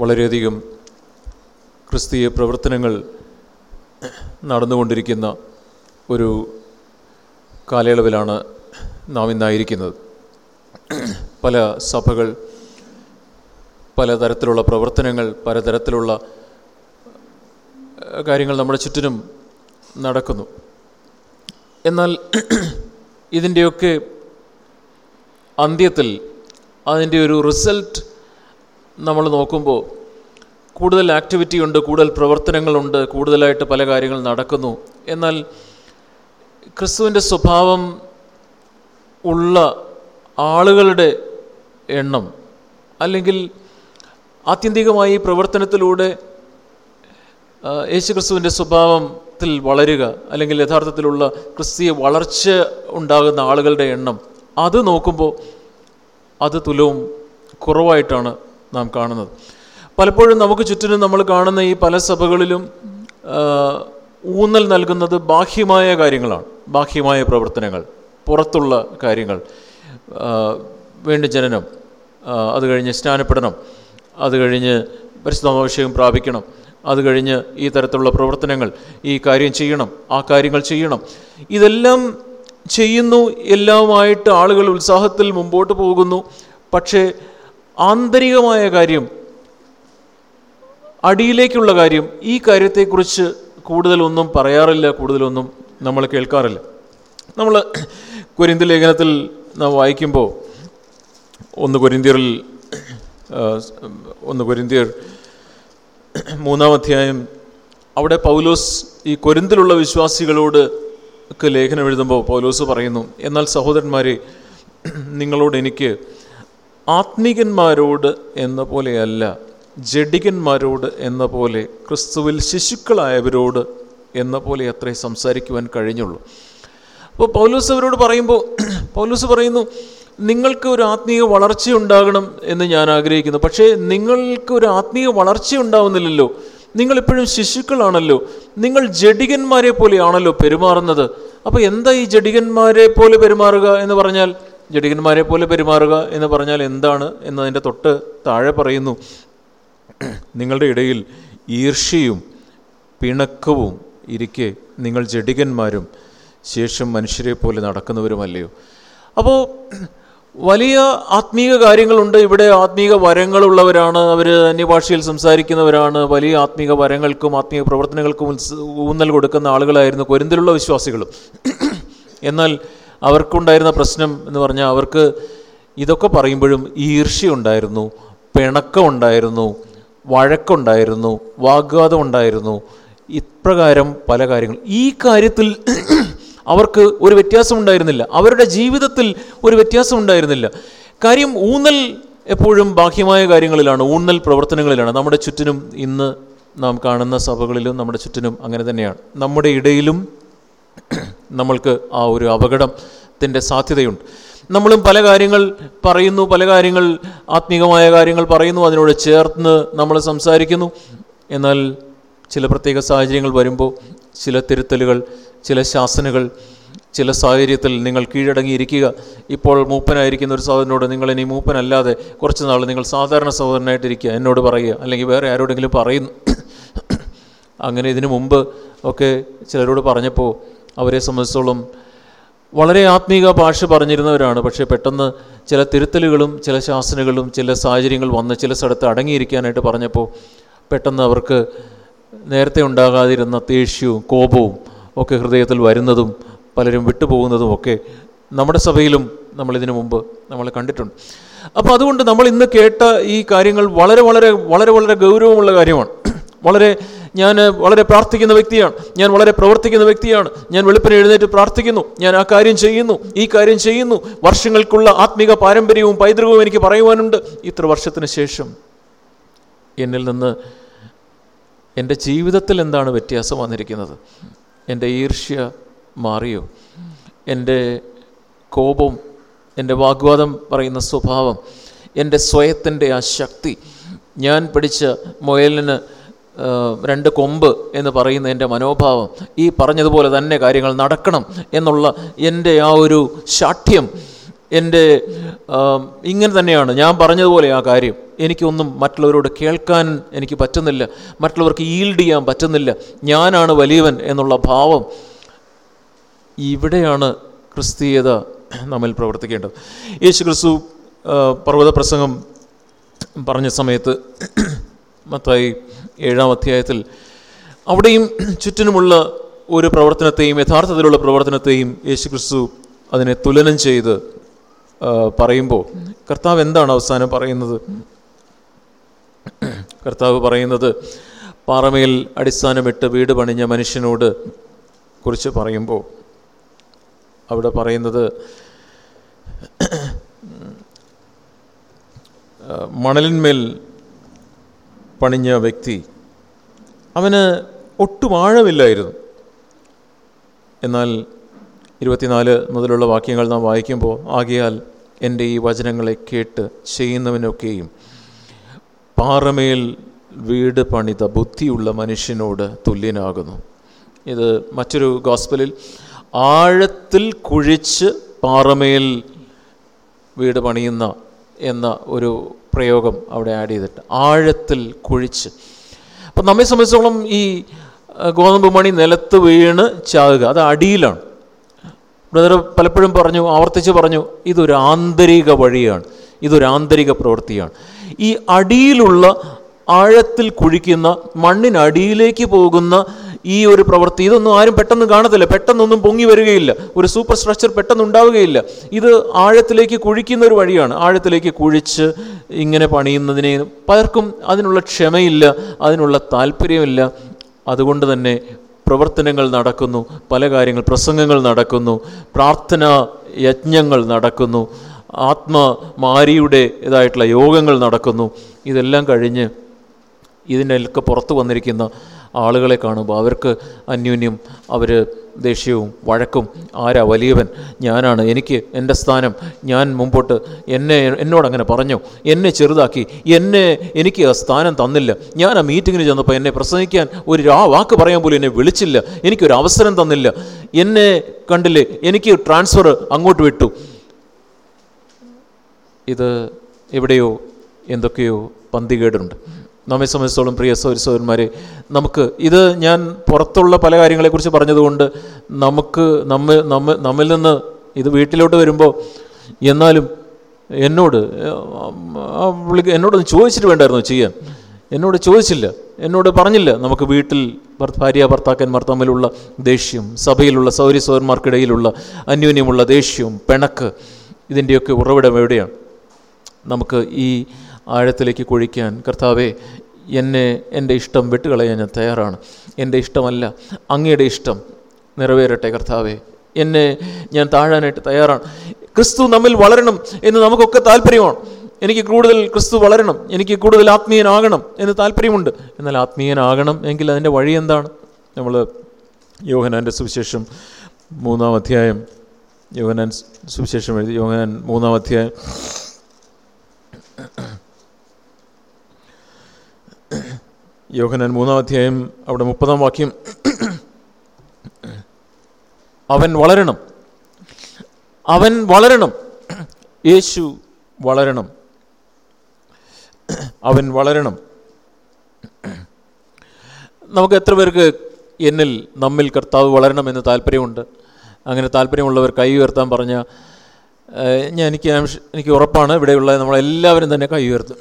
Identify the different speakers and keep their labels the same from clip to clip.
Speaker 1: വളരെയധികം ക്രിസ്തീയ പ്രവർത്തനങ്ങൾ നടന്നുകൊണ്ടിരിക്കുന്ന ഒരു കാലയളവിലാണ് നാം ഇന്നായിരിക്കുന്നത്. പല സഭകൾ പലതരത്തിലുള്ള പ്രവർത്തനങ്ങൾ പലതരത്തിലുള്ള കാര്യങ്ങൾ നമ്മുടെ ചുറ്റിനും നടക്കുന്നു. എന്നാൽ ഇതിന്റെയൊക്കെ അന്ത്യത്തിൽ അതിന്റെ ഒരു റിസൾട്ട് നമ്മൾ നോക്കുമ്പോൾ കൂടുതൽ ആക്ടിവിറ്റി ഉണ്ട് കൂടുതൽ പ്രവർത്തനങ്ങളുണ്ട് കൂടുതലായിട്ട് പല കാര്യങ്ങൾ നടക്കുന്നു. എന്നാൽ ക്രിസ്തുവിന്റെ സ്വഭാവം ഉള്ള ആളുകളുടെ എണ്ണം അല്ലെങ്കിൽ ആത്യന്തികമായി പ്രവർത്തനത്തിലൂടെ യേശു യേശുക്രിസ്തുവിന്റെ സ്വഭാവത്തിൽ വളരുക അല്ലെങ്കിൽ യഥാർത്ഥത്തിലുള്ള ക്രിസ്തീയ വളർച്ച ഉണ്ടാകുന്ന ആളുകളുടെ എണ്ണം അത് നോക്കുമ്പോൾ അത് തുലവും കുറവായിട്ടാണ് നാം കാണുന്നത്. പലപ്പോഴും നമുക്ക് ചുറ്റിനും നമ്മൾ കാണുന്ന ഈ പല സഭകളിലും ഊന്നൽ നൽകുന്നത് ബാഹ്യമായ കാര്യങ്ങളാണ്. ബാഹ്യമായ പ്രവർത്തനങ്ങൾ പുറത്തുള്ള കാര്യങ്ങൾ. വേണ്ടി ജനനം അത് കഴിഞ്ഞ് സ്നാനപ്പെടണം അത് കഴിഞ്ഞ് പരിശുദ്ധാഭിഷേകം പ്രാപിക്കണം അത് കഴിഞ്ഞ് ഈ തരത്തിലുള്ള പ്രവർത്തനങ്ങൾ ഈ കാര്യം ചെയ്യണം ആ കാര്യങ്ങൾ ചെയ്യണം. ഇതെല്ലാം ചെയ്യുന്നു. എല്ലാമായിട്ട് ആളുകൾ ഉത്സാഹത്തിൽ മുമ്പോട്ട് പോകുന്നു. പക്ഷേ ആന്തരികമായ കാര്യം അടിയിലേക്കുള്ള കാര്യം ഈ കാര്യത്തെക്കുറിച്ച് കൂടുതലൊന്നും പറയാറില്ല കൂടുതലൊന്നും നമ്മൾ കേൾക്കാറില്ല. നമ്മൾ കുരിന്തി ലേഖനത്തിൽ നാം വായിക്കുമ്പോൾ ഒന്ന് കുരിന്തിയറിൽ ഒന്ന് കുരിന്തിയർ മൂന്നാം അധ്യായം അവിടെ പൗലോസ് ഈ കൊരിന്തിലുള്ള വിശ്വാസികളോട് ലേഖനം എഴുതുമ്പോൾ പൗലോസ് പറയുന്നു എന്നാൽ സഹോദരന്മാരെ നിങ്ങളോട് എനിക്ക് ആത്മീകന്മാരോട് എന്ന പോലെയല്ല ജഡികന്മാരോട് എന്ന പോലെ ക്രിസ്തുവിൽ ശിശുക്കളായവരോട് എന്ന പോലെ അത്രേ സംസാരിക്കുവാൻ കഴിഞ്ഞുള്ളൂ. അപ്പോൾ പൗലൂസ് അവരോട് പറയുമ്പോൾ പൗലൂസ് പറയുന്നു നിങ്ങൾക്ക് ഒരു ആത്മീയ വളർച്ച ഉണ്ടാകണം എന്ന് ഞാൻ ആഗ്രഹിക്കുന്നു. പക്ഷേ നിങ്ങൾക്ക് ഒരു ആത്മീയ വളർച്ച ഉണ്ടാവുന്നില്ലല്ലോ. നിങ്ങളിപ്പോഴും ശിശുക്കളാണല്ലോ. നിങ്ങൾ ജഡികന്മാരെ പോലെയാണല്ലോ പെരുമാറുന്നത്. അപ്പോൾ എന്താ ഈ ജഡികന്മാരെ പോലെ പെരുമാറുക എന്ന് പറഞ്ഞാൽ ജഡികന്മാരെ പോലെ പെരുമാറുക എന്ന് പറഞ്ഞാൽ എന്താണ് എന്നതിന്റെ തൊട്ട് താഴെ പറയുന്നു. നിങ്ങളുടെ ഇടയിൽ ഈർഷ്യയും പിണക്കവും ഇരിക്കെ നിങ്ങൾ ജടികന്മാരും ശേഷം മനുഷ്യരെ പോലെ നടക്കുന്നവരുമല്ലയോ? അപ്പോൾ വലിയ ആത്മീക കാര്യങ്ങളുണ്ട്. ഇവിടെ ആത്മീക വരങ്ങളുള്ളവരാണ്. അവർ അന്യഭാഷയിൽ സംസാരിക്കുന്നവരാണ്. വലിയ ആത്മീക വരങ്ങൾക്കും ആത്മീയ പ്രവർത്തനങ്ങൾക്കും ഊന്നൽ കൊടുക്കുന്ന ആളുകളായിരുന്നു കൊരിന്തിലുള്ള വിശ്വാസികളും. എന്നാൽ അവർക്കുണ്ടായിരുന്ന പ്രശ്നം എന്ന് പറഞ്ഞാൽ അവർക്ക് ഇതൊക്കെ പറയുമ്പോഴും ഈർഷ്യ ഉണ്ടായിരുന്നു പിണക്കം ഉണ്ടായിരുന്നു വഴക്കുണ്ടായിരുന്നു വാഗ്വാദം ഉണ്ടായിരുന്നു ഇപ്രകാരം പല കാര്യങ്ങൾ. ഈ കാര്യത്തിൽ അവർക്ക് ഒരു വ്യത്യാസം ഉണ്ടായിരുന്നില്ല അവരുടെ ജീവിതത്തിൽ ഒരു വ്യത്യാസം ഉണ്ടായിരുന്നില്ല കാര്യം ഊന്നൽ എപ്പോഴും ബാഹ്യമായ കാര്യങ്ങളിലാണ് ഊന്നൽ പ്രവർത്തനങ്ങളിലാണ്. നമ്മുടെ ചുറ്റിനും ഇന്ന് നാം കാണുന്ന സഭകളിലും നമ്മുടെ ചുറ്റിനും അങ്ങനെ തന്നെയാണ്. നമ്മുടെ ഇടയിലും നമ്മൾക്ക് ആ ഒരു അപകടത്തിന്റെ സാധ്യതയുണ്ട്. നമ്മളും പല കാര്യങ്ങൾ പറയുന്നു പല കാര്യങ്ങൾ ആത്മീകമായ കാര്യങ്ങൾ പറയുന്നു അതിനോട് ചേർന്ന് നമ്മൾ സംസാരിക്കുന്നു. എന്നാൽ ചില പ്രത്യേക സാഹചര്യങ്ങൾ വരുമ്പോൾ ചില തിരുത്തലുകൾ ചില ശാസനകൾ ചില സാഹചര്യത്തിൽ നിങ്ങൾ കീഴടങ്ങിയിരിക്കുക. ഇപ്പോൾ മൂപ്പനായിരിക്കുന്ന ഒരു സഹോദരനോട് നിങ്ങൾ ഇനി മൂപ്പനല്ലാതെ കുറച്ച് നാൾ നിങ്ങൾ സാധാരണ സഹോദരനായിട്ടിരിക്കുക എന്നോട് പറയുക അല്ലെങ്കിൽ വേറെ ആരോടെങ്കിലും പറയുന്നു. അങ്ങനെ ഇതിനു മുമ്പ് ഒക്കെ ചിലരോട് പറഞ്ഞപ്പോൾ അവരെ സംബന്ധിച്ചോളം വളരെ ആത്മീക ഭാഷ പറഞ്ഞിരുന്നവരാണ്. പക്ഷേ പെട്ടെന്ന് ചില തിരുത്തലുകളും ചില ശാസനകളും ചില സാഹചര്യങ്ങൾ വന്ന് ചില സ്ഥലത്ത് അടങ്ങിയിരിക്കാനായിട്ട് പറഞ്ഞപ്പോൾ പെട്ടെന്ന് അവർക്ക് നേരത്തെ ഉണ്ടാകാതിരുന്ന ദേഷ്യവും കോപവും ഒക്കെ ഹൃദയത്തിൽ വരുന്നതും പലരും വിട്ടുപോകുന്നതും ഒക്കെ നമ്മുടെ സഭയിലും നമ്മളിതിനു മുമ്പ് നമ്മൾ കണ്ടിട്ടുണ്ട്. അപ്പോൾ അതുകൊണ്ട് നമ്മൾ ഇന്ന് കേട്ട ഈ കാര്യങ്ങൾ വളരെ വളരെ വളരെ വളരെ ഗൗരവമുള്ള കാര്യമാണ്. വളരെ ഞാൻ വളരെ പ്രാർത്ഥിക്കുന്ന വ്യക്തിയാണ്. ഞാൻ വളരെ പ്രവർത്തിക്കുന്ന വ്യക്തിയാണ്. ഞാൻ വെളുപ്പിന് എഴുന്നേറ്റ് പ്രാർത്ഥിക്കുന്നു. ഞാൻ ആ കാര്യം ചെയ്യുന്നു. ഈ കാര്യം ചെയ്യുന്നു. വർഷങ്ങൾക്കുള്ള ആത്മീക പാരമ്പര്യവും പൈതൃകവും എനിക്ക് പറയുവാനുണ്ട്. ഇത്ര വർഷത്തിന് ശേഷം എന്നിൽ നിന്ന് എന്റെ ജീവിതത്തിൽ എന്താണ് വ്യത്യാസം വന്നിരിക്കുന്നത്? എന്റെ ഈർഷ്യ മാറിയോ? എന്റെ കോപം എന്റെ വാഗ്വാദം പറയുന്ന സ്വഭാവം എന്റെ സ്വയത്തിന്റെ ആ ശക്തി. ഞാൻ പഠിച്ച മുയലിന് രണ്ട് കൊമ്പ് എന്ന് പറയുന്ന എന്റെ മനോഭാവം ഈ പറഞ്ഞതുപോലെ തന്നെ കാര്യങ്ങൾ നടക്കണം എന്നുള്ള എന്റെ ആ ഒരു ശാഠ്യം എന്റെ ഇങ്ങനെ തന്നെയാണ്. ഞാൻ പറഞ്ഞതുപോലെ ആ കാര്യം എനിക്കൊന്നും മറ്റുള്ളവരോട് കേൾക്കാൻ എനിക്ക് പറ്റുന്നില്ല മറ്റുള്ളവർക്ക് ഈൽഡ് ചെയ്യാൻ പറ്റുന്നില്ല. ഞാനാണ് വലിയവൻ എന്നുള്ള ഭാവം ഇവിടെയാണ് ക്രിസ്തീയത നമ്മിൽ പ്രവർത്തിക്കേണ്ടത്. യേശു ക്രിസ്തു പർവത പ്രസംഗം പറഞ്ഞ സമയത്ത് മത്തായി ഏഴാം അധ്യായത്തിൽ അവിടെയും ചുറ്റിനുമുള്ള ഒരു പ്രവർത്തനത്തെയും യഥാർത്ഥത്തിലുള്ള പ്രവർത്തനത്തെയും യേശു ക്രിസ്തു അതിനെ തുലനം ചെയ്ത് പറയുമ്പോൾ കർത്താവ് എന്താണ് അവസാനം പറയുന്നത്? കർത്താവ് പറയുന്നത് പാറമേൽ അടിസ്ഥാനമിട്ട് വീട് പണിഞ്ഞ മനുഷ്യനോട് കുറിച്ച് പറയുമ്പോൾ അവിടെ പറയുന്നത് മണലിന്മേൽ പണിഞ്ഞ വ്യക്തി അവന് ഒട്ടും ആഴമില്ലായിരുന്നു. എന്നാൽ ഇരുപത്തിനാല് മുതലുള്ള വാക്യങ്ങൾ നാം വായിക്കുമ്പോൾ ആകിയാൽ എന്റെ ഈ വചനങ്ങളെ കേട്ട് ചെയ്യുന്നവനൊക്കെയും പാറമേൽ വീട് പണിത ബുദ്ധിയുള്ള മനുഷ്യനോട് തുല്യനാകുന്നു. ഇത് മറ്റൊരു ഗോസ്പലിൽ ആഴത്തിൽ കുഴിച്ച് പാറമേൽ വീട് പണിയുന്ന എന്ന ഒരു പ്രയോഗം അവിടെ ആഡ് ചെയ്തിട്ട് ആഴത്തിൽ കുഴിച്ച്. അപ്പം നമ്മെ സംബന്ധിച്ചോളം ഈ ഗോതമ്പ് മണി നിലത്ത് വീണ് ചാകുക അത് അടിയിലാണ്. ബ്രദർ പലപ്പോഴും പറഞ്ഞു ആവർത്തിച്ച് പറഞ്ഞു ഇതൊരു ആന്തരിക വഴിയാണ് ഇതൊരു ആന്തരിക പ്രവൃത്തിയാണ്. ഈ അടിയിലുള്ള ആഴത്തിൽ കുഴിക്കുന്ന മണ്ണിനടിയിലേക്ക് പോകുന്ന ഈ ഒരു പ്രവൃത്തി ഇതൊന്നും ആരും പെട്ടെന്ന് കാണത്തില്ല. പെട്ടെന്നൊന്നും പൊങ്ങി വരികയില്ല. ഒരു സൂപ്പർ സ്ട്രക്ചർ പെട്ടെന്ന് ഉണ്ടാവുകയില്ല. ഇത് ആഴത്തിലേക്ക് കുഴിക്കുന്ന ഒരു വഴിയാണ്. ആഴത്തിലേക്ക് കുഴിച്ച് ഇങ്ങനെ പണിയുന്നതിനെ പലർക്കും അതിനുള്ള ക്ഷമയില്ല അതിനുള്ള താല്പര്യമില്ല. അതുകൊണ്ട് തന്നെ പ്രവർത്തനങ്ങൾ നടക്കുന്നു പല കാര്യങ്ങൾ പ്രസംഗങ്ങൾ നടക്കുന്നു പ്രാർത്ഥന യജ്ഞങ്ങൾ നടക്കുന്നു ആത്മമാരിയുടെ ഇതായിട്ടുള്ള യോഗങ്ങൾ നടക്കുന്നു. ഇതെല്ലാം കഴിഞ്ഞ് ഇതിന്റെയൊക്കെ പുറത്തു വന്നിരിക്കുന്ന ആളുകളെ കാണുമ്പോൾ അവർക്ക് അന്യോന്യം അവർ ദേഷ്യവും വഴക്കും ആരാ വലിയവൻ? ഞാനാണ്. എനിക്ക് എന്റെ സ്ഥാനം. ഞാൻ മുമ്പോട്ട് എന്നെ എന്നോടങ്ങനെ പറഞ്ഞു. എന്നെ ചെറുതാക്കി. എന്നെ എനിക്ക് ആ സ്ഥാനം തന്നില്ല. ഞാൻ ആ മീറ്റിങ്ങിന് ചെന്നപ്പോൾ എന്നെ പ്രസംഗിക്കാൻ ഒരു ആ വാക്ക് പറയാൻ പോലും എന്നെ വിളിച്ചില്ല. എനിക്കൊരു അവസരം തന്നില്ല. എന്നെ കണ്ടില്ലേ? എനിക്ക് ട്രാൻസ്ഫർ അങ്ങോട്ട് വിട്ടു. ഇത് എവിടെയോ എന്തൊക്കെയോ പന്തികേടുണ്ട്. നമ്മെ സംബന്ധിച്ചോളം പ്രിയ സൗരസൗരന്മാരെ നമുക്ക് ഇത് ഞാൻ പുറത്തുള്ള പല കാര്യങ്ങളെക്കുറിച്ച് പറഞ്ഞതുകൊണ്ട് നമുക്ക് നമ്മ നമ്മ നമ്മിൽ നിന്ന് ഇത് വീട്ടിലോട്ട് വരുമ്പോൾ എന്നാലും എന്നോട് എന്നോടൊന്ന് ചോദിച്ചിട്ട് വേണ്ടായിരുന്നു ചെയ്യാൻ. എന്നോട് ചോദിച്ചില്ല. എന്നോട് പറഞ്ഞില്ല. നമുക്ക് വീട്ടിൽ ഭാര്യ ഭർത്താക്കന്മാർ തമ്മിലുള്ള ദേഷ്യം സഭയിലുള്ള സൗരസൗരന്മാർക്കിടയിലുള്ള അന്യോന്യമുള്ള ദേഷ്യവും പിണക്ക് ഇതിന്റെയൊക്കെ ഉറവിടം എവിടെയാണ്? നമുക്ക് ഈ ആഴത്തിലേക്ക് കുഴിക്കാൻ കർത്താവെ എന്നെ എന്റെ ഇഷ്ടം വിട്ടുകളയാൻ ഞാൻ തയ്യാറാണ്. എന്റെ ഇഷ്ടമല്ല അങ്ങയുടെ ഇഷ്ടം നിറവേറട്ടെ കർത്താവെ. എന്നെ ഞാൻ താഴാനായിട്ട് തയ്യാറാണ്. ക്രിസ്തു നമ്മിൽ വളരണം എന്ന് നമുക്കൊക്കെ താല്പര്യമാണ്. എനിക്ക് കൂടുതൽ ക്രിസ്തു വളരണം എനിക്ക് കൂടുതൽ ആത്മീയനാകണം എന്ന് താല്പര്യമുണ്ട്. എന്നാൽ ആത്മീയനാകണം എങ്കിൽ അതിന്റെ വഴി എന്താണ്? നമ്മൾ യോഹനാന്റെ സുവിശേഷം മൂന്നാം അധ്യായം യോഹനാൻ സുവിശേഷം എഴുതി യോഹനാൻ മൂന്നാം അധ്യായം. യോഹനാൻ മൂന്നാം അധ്യായം അവിടെ മുപ്പതാം വാക്യം. അവൻ വളരണം. അവൻ വളരണം. യേശു വളരണം. അവൻ വളരണം. നമുക്ക് എത്ര പേർക്ക് എന്നിൽ നമ്മിൽ കർത്താവ് വളരണമെന്ന് താല്പര്യമുണ്ട്? അങ്ങനെ താല്പര്യമുള്ളവർ കൈ ഉയർത്താൻ പറഞ്ഞ ഞാൻ എനിക്ക് എനിക്ക് ഉറപ്പാണ്. ഇവിടെയുള്ള നമ്മളെല്ലാവരും തന്നെ കൈ ഉയർത്തും.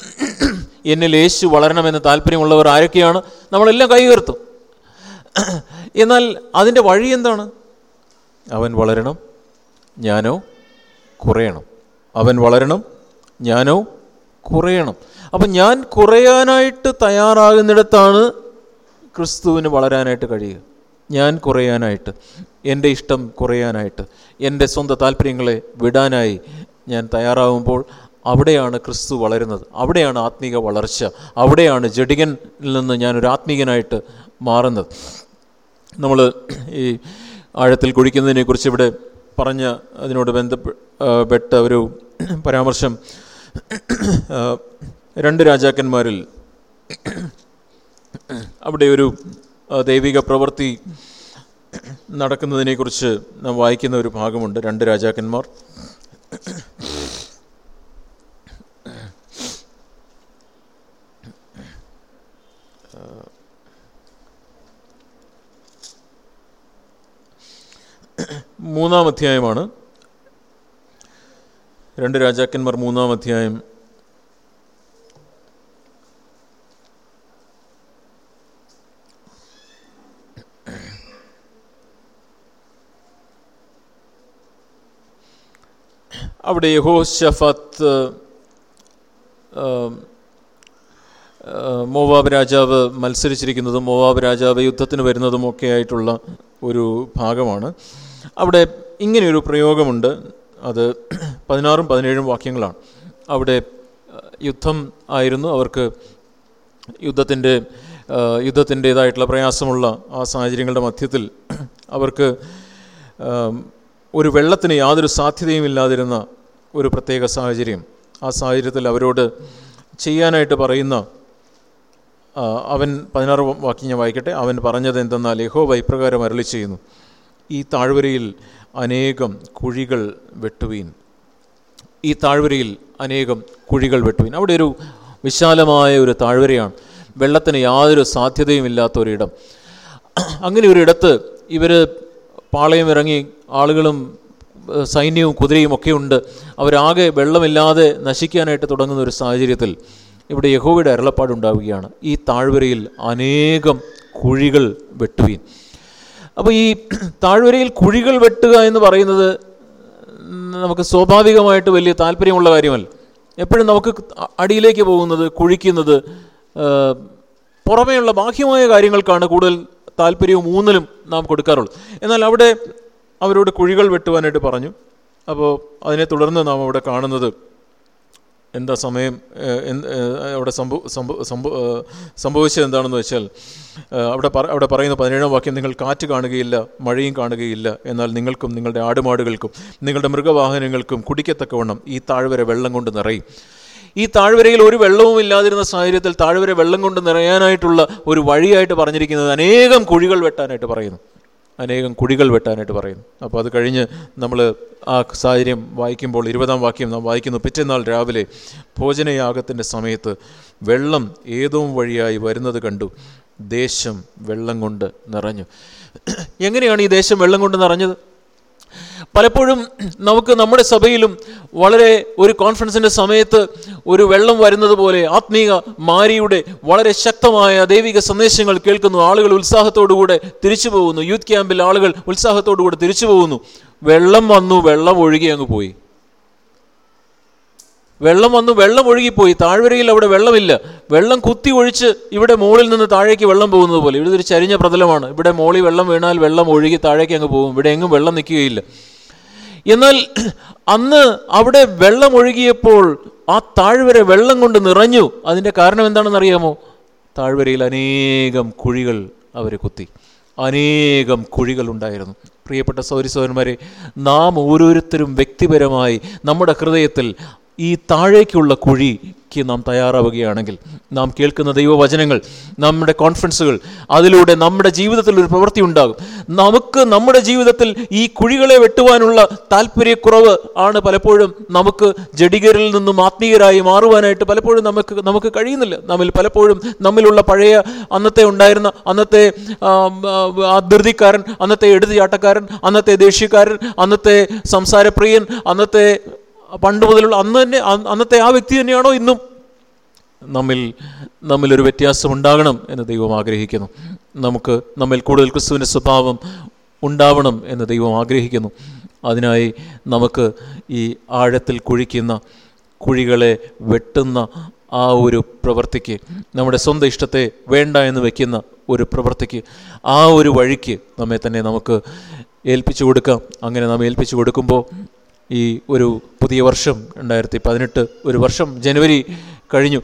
Speaker 1: എന്നിൽ യേശു വളരണമെന്ന് താല്പര്യമുള്ളവർ ആരൊക്കെയാണ്? നമ്മളെല്ലാം കൈ ഉയർത്തും എന്നാൽ അതിന്റെ വഴി എന്താണ്? അവൻ വളരണം ഞാനോ കുറയണം. അവൻ വളരണം ഞാനോ കുറയണം. അപ്പം ഞാൻ കുറയാനായിട്ട് തയ്യാറാകുന്നിടത്താണ് ക്രിസ്തുവിന് വളരാനായിട്ട് കഴിയുക. ഞാൻ കുറയാനായിട്ട് എന്റെ ഇഷ്ടം കുറയാനായിട്ട് എന്റെ സ്വന്തം താല്പര്യങ്ങളെ വിടാനായി ഞാൻ തയ്യാറാകുമ്പോൾ അവിടെയാണ് ക്രിസ്തു വളരുന്നത്. അവിടെയാണ് ആത്മീക വളർച്ച. അവിടെയാണ് ജഡികനിൽ നിന്ന് ഞാനൊരു ആത്മീകനായിട്ട് മാറുന്നത്. നമ്മൾ ഈ ആഴത്തിൽ കുഴിക്കുന്നതിനെക്കുറിച്ച് ഇവിടെ പറഞ്ഞ അതിനോട് ബന്ധപ്പെട്ട ഒരു പരാമർശം രണ്ട് രാജാക്കന്മാരിൽ അവിടെ ഒരു ദൈവിക പ്രവൃത്തി നടക്കുന്നതിനെക്കുറിച്ച് നാം വായിക്കുന്ന ഒരു ഭാഗമുണ്ട്. രണ്ട് രാജാക്കന്മാർ. മൂന്നാം അധ്യായമാണ് രണ്ട് രാജാക്കന്മാർ മൂന്നാം അധ്യായം അവിടെ യഹോഷഫത്ത് മോവാബ് രാജാവ് മത്സരിച്ചിരിക്കുന്നതും മോവാബ് രാജാവ് യുദ്ധത്തിന് വരുന്നതും ഒക്കെ ആയിട്ടുള്ള ഒരു ഭാഗമാണ്. അവിടെ ഇങ്ങനെയൊരു പ്രയോഗമുണ്ട്. അത് പതിനാറും പതിനേഴും വാക്യങ്ങളാണ്. അവിടെ യുദ്ധം ആയിരുന്നു. അവർക്ക് യുദ്ധത്തിന്റെ യുദ്ധത്തിന്റേതായിട്ടുള്ള പ്രയാസമുള്ള ആ സാഹചര്യങ്ങളുടെ മധ്യത്തിൽ അവർക്ക് ഒരു വെള്ളത്തിന് യാതൊരു സാധ്യതയും ഇല്ലാതിരുന്ന ഒരു പ്രത്യേക സാഹചര്യം. ആ സാഹചര്യത്തിൽ അവരോട് ചെയ്യാനായിട്ട് പറയുന്ന അവൻ പതിനാറ് വാക്യം ഞാൻ വായിക്കട്ടെ. അവൻ പറഞ്ഞത് എന്തെന്നാൽ യഹോവ ഇപ്രകാരം അരളി ചെയ്യുന്നു ഈ താഴ്വരയിൽ അനേകം കുഴികൾ വെട്ടുവീൻ. ഈ താഴ്വരയിൽ അനേകം കുഴികൾ വെട്ടുവീൻ. അവിടെ ഒരു വിശാലമായ ഒരു താഴ്വരയാണ്. വെള്ളത്തിന് യാതൊരു സാധ്യതയും ഇല്ലാത്ത ഒരിടം അങ്ങനെ ഒരിടത്ത് ഇവർ പാളയം ഇറങ്ങി ആളുകളും സൈന്യവും കുതിരയും ഒക്കെ ഉണ്ട്. അവരാകെ വെള്ളമില്ലാതെ നശിക്കാനായിട്ട് തുടങ്ങുന്ന ഒരു സാഹചര്യത്തിൽ ഇവിടെ യഹോവയുടെ അരുളപ്പാടുണ്ടാവുകയാണ് ഈ താഴ്വരയിൽ അനേകം കുഴികൾ വെട്ടുവീൻ. അപ്പോൾ ഈ താഴ്വരയിൽ കുഴികൾ വെട്ടുക എന്ന് പറയുന്നത് നമുക്ക് സ്വാഭാവികമായിട്ട് വലിയ താല്പര്യമുള്ള കാര്യമല്ല. എപ്പോഴും നമുക്ക് അടിയിലേക്ക് പോകുന്നത് കുഴിക്കുന്നത് പുറമേയുള്ള ബാഹ്യമായ കാര്യങ്ങൾക്കാണ് കൂടുതൽ താല്പര്യവും ഊന്നലും നാം കൊടുക്കാറുള്ളത്. എന്നാൽ അവിടെ അവരോട് കുഴികൾ വെട്ടുവാനായിട്ട് പറഞ്ഞു. അപ്പോൾ അതിനെ തുടർന്ന് നാം അവിടെ കാണുന്നത് എന്താ സമയം അവിടെ സംഭവിച്ചത് എന്താണെന്ന് വെച്ചാൽ അവിടെ അവിടെ പറയുന്ന പതിനേഴാം വാക്യം നിങ്ങൾ കാറ്റ് കാണുകയില്ല മഴയും കാണുകയില്ല എന്നാൽ നിങ്ങൾക്കും നിങ്ങളുടെ ആടുമാടുകൾക്കും നിങ്ങളുടെ മൃഗവാഹനങ്ങൾക്കും കുടിക്കത്തക്കവണ്ണം ഈ താഴ്വര വെള്ളം കൊണ്ട് നിറയും. ഈ താഴ്വരയിൽ ഒരു വെള്ളവും ഇല്ലാതിരുന്ന സാഹചര്യത്തിൽ താഴ്വര വെള്ളം കൊണ്ട് നിറയാനായിട്ടുള്ള ഒരു വഴിയായിട്ട് പറഞ്ഞിരിക്കുന്നത് അനേകം കുഴികൾ വെട്ടാനായിട്ട് പറയുന്നു. അനേകം കുഴികൾ വെട്ടാനായിട്ട് പറയുന്നു. അപ്പോൾ അത് കഴിഞ്ഞ് നമ്മൾ ആ സാഹചര്യം വായിക്കുമ്പോൾ ഇരുപതാം വാക്യം നാം വായിക്കുന്നു. പിറ്റേന്നാൾ രാവിലെ ഭോജനയാഗത്തിന്റെ സമയത്ത് വെള്ളം ഏതോ വഴിയായി വരുന്നത് കണ്ടു. ദേശം വെള്ളം കൊണ്ട് നിറഞ്ഞു. എങ്ങനെയാണ് ഈ ദേശം വെള്ളം കൊണ്ട് നിറഞ്ഞത്? പലപ്പോഴും നമുക്ക് നമ്മുടെ സഭയിലും വളരെ ഒരു കോൺഫറൻസിന്റെ സമയത്ത് ഒരു വെള്ളം വരുന്നത് പോലെ ആത്മീയ മാരിയുടെ വളരെ ശക്തമായ ദൈവിക സന്ദേശങ്ങൾ കേൾക്കുന്നു. ആളുകൾ ഉത്സാഹത്തോടുകൂടെ തിരിച്ചു പോകുന്നു. യൂത്ത് ക്യാമ്പിൽ ആളുകൾ ഉത്സാഹത്തോടുകൂടെ തിരിച്ചു പോകുന്നു. വെള്ളം വന്നു വെള്ളം ഒഴുകി അങ്ങ് പോയി. വെള്ളം വന്നു വെള്ളം ഒഴുകിപ്പോയി. താഴ്വരയിൽ അവിടെ വെള്ളമില്ല. വെള്ളം കുത്തി ഒഴിച്ച് ഇവിടെ മുകളിൽ നിന്ന് താഴേക്ക് വെള്ളം പോകുന്നത് പോലെ. ഇവിടെ ഒരു ചരിഞ്ഞ പ്രതലമാണ്. ഇവിടെ മോളിൽ വെള്ളം വീണാൽ വെള്ളം ഒഴുകി താഴേക്ക് അങ്ങ് പോകും. ഇവിടെ എങ്ങും വെള്ളം നിൽക്കുകയില്ല. എന്നാൽ അന്ന് അവിടെ വെള്ളം ഒഴുകിയപ്പോൾ ആ താഴ്വര വെള്ളം കൊണ്ട് നിറഞ്ഞു. അതിന്റെ കാരണം എന്താണെന്ന് അറിയാമോ താഴ്വരയിൽ അനേകം കുഴികൾ അവർ കുത്തി. അനേകം കുഴികൾ ഉണ്ടായിരുന്നു. പ്രിയപ്പെട്ട സൗരി സൗരന്മാരെ നാം ഓരോരുത്തരും വ്യക്തിപരമായി നമ്മുടെ ഹൃദയത്തിൽ ഈ താഴേക്കുള്ള കുഴിക്ക് നാം തയ്യാറാവുകയാണെങ്കിൽ നാം കേൾക്കുന്ന ദൈവവചനങ്ങൾ നമ്മുടെ കോൺഫറൻസുകൾ അതിലൂടെ നമ്മുടെ ജീവിതത്തിൽ ഒരു പ്രവൃത്തി ഉണ്ടാകും. നമുക്ക് നമ്മുടെ ജീവിതത്തിൽ ഈ കുഴികളെ വെട്ടുവാനുള്ള താല്പര്യക്കുറവ് ആണ് പലപ്പോഴും നമുക്ക് ജഡികരിൽ നിന്നും ആത്മീയരായി മാറുവാനായിട്ട് പലപ്പോഴും നമുക്ക് നമുക്ക് കഴിയുന്നില്ല. നമ്മിൽ പലപ്പോഴും നമ്മിലുള്ള പഴയ അന്നത്തെ ഉണ്ടായിരുന്ന അന്നത്തെ ധൃതിക്കാരൻ അന്നത്തെ എടുത്തുചാട്ടക്കാരൻ അന്നത്തെ ദേഷ്യക്കാരൻ അന്നത്തെ സംസാരപ്രിയൻ അന്നത്തെ പണ്ട് മുതലുള്ള അന്ന് തന്നെ അന്നത്തെ ആ വ്യക്തി തന്നെയാണോ ഇന്നും നമ്മിൽ നമ്മിലൊരു വ്യത്യാസം ഉണ്ടാകണം എന്ന് ദൈവം ആഗ്രഹിക്കുന്നു. നമുക്ക് നമ്മിൽ കൂടുതൽ ക്രിസ്തുവിന്റെ സ്വഭാവം ഉണ്ടാവണം എന്ന് ദൈവം ആഗ്രഹിക്കുന്നു. അതിനായി നമുക്ക് ഈ ആഴത്തിൽ കുഴിക്കുന്ന കുഴികളെ വെട്ടുന്ന ആ ഒരു പ്രവൃത്തിക്ക് നമ്മുടെ സ്വന്തം ഇഷ്ടത്തെ വേണ്ട എന്ന് വയ്ക്കുന്ന ഒരു പ്രവൃത്തിക്ക് ആ ഒരു വഴിക്ക് നമ്മെ തന്നെ നമുക്ക് ഏൽപ്പിച്ചു കൊടുക്കാം. അങ്ങനെ നാം ഏൽപ്പിച്ചു കൊടുക്കുമ്പോൾ ഈ ഒരു പുതിയ വർഷം രണ്ടായിരത്തി പതിനെട്ട് ഒരു വർഷം ജനുവരി കഴിഞ്ഞു.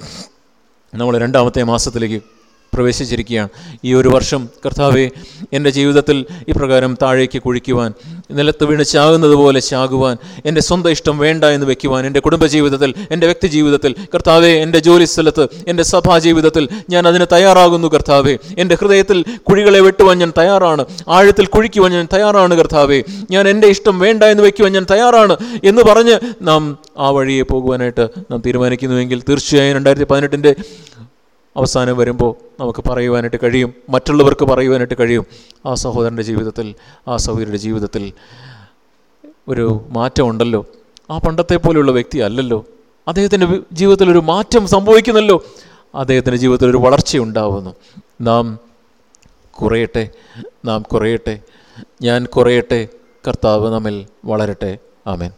Speaker 1: നമ്മൾ രണ്ടാമത്തെ മാസത്തിലേക്ക് പ്രവേശിച്ചിരിക്കുകയാണ്. ഈ ഒരു വർഷം കർത്താവെ എന്റെ ജീവിതത്തിൽ ഇപ്രകാരം താഴേക്ക് കുഴിക്കുവാൻ നിലത്ത് വീണ് ചാകുന്നത് പോലെ ചാകുവാൻ എന്റെ സ്വന്തം ഇഷ്ടം വേണ്ട എന്ന് വെക്കുവാൻ എന്റെ കുടുംബജീവിതത്തിൽ എന്റെ വ്യക്തി ജീവിതത്തിൽ കർത്താവെ എന്റെ ജോലി സ്ഥലത്ത് എന്റെ സഭാ ജീവിതത്തിൽ ഞാൻ അതിന് തയ്യാറാകുന്നു കർത്താവെ. എന്റെ ഹൃദയത്തിൽ കുഴികളെ വെട്ടുവാൻ ഞാൻ തയ്യാറാണ്. ആഴത്തിൽ കുഴിക്കുവാൻ ഞാൻ തയ്യാറാണ് കർത്താവെ. ഞാൻ എന്റെ ഇഷ്ടം വേണ്ട എന്ന് വയ്ക്കുവാൻ ഞാൻ തയ്യാറാണ് എന്ന് പറഞ്ഞ് നാം ആ വഴിയെ പോകുവാനായിട്ട് നാം തീരുമാനിക്കുന്നുവെങ്കിൽ തീർച്ചയായും രണ്ടായിരത്തി പതിനെട്ടിന്റെ അവസാനം വരുമ്പോൾ നമുക്ക് പറയുവാനായിട്ട് കഴിയും. മറ്റുള്ളവർക്ക് പറയുവാനായിട്ട് കഴിയും. ആ സഹോദരന്റെ ജീവിതത്തിൽ ആ സഹോദരിയുടെ ജീവിതത്തിൽ ഒരു മാറ്റമുണ്ടല്ലോ. ആ പണ്ടത്തെ പോലെയുള്ള വ്യക്തി അല്ലല്ലോ. അദ്ദേഹത്തിന്റെ ജീവിതത്തിൽ ഒരു മാറ്റം സംഭവിക്കുന്നല്ലോ. അദ്ദേഹത്തിന്റെ ജീവിതത്തിൽ ഒരു വളർച്ചയുണ്ടാവുന്നു നാം കുറയട്ടെ നാം കുറയട്ടെ. ഞാൻ കുറയട്ടെ. കർത്താവ് നമ്മിൽ വളരട്ടെ. ആമേൻ.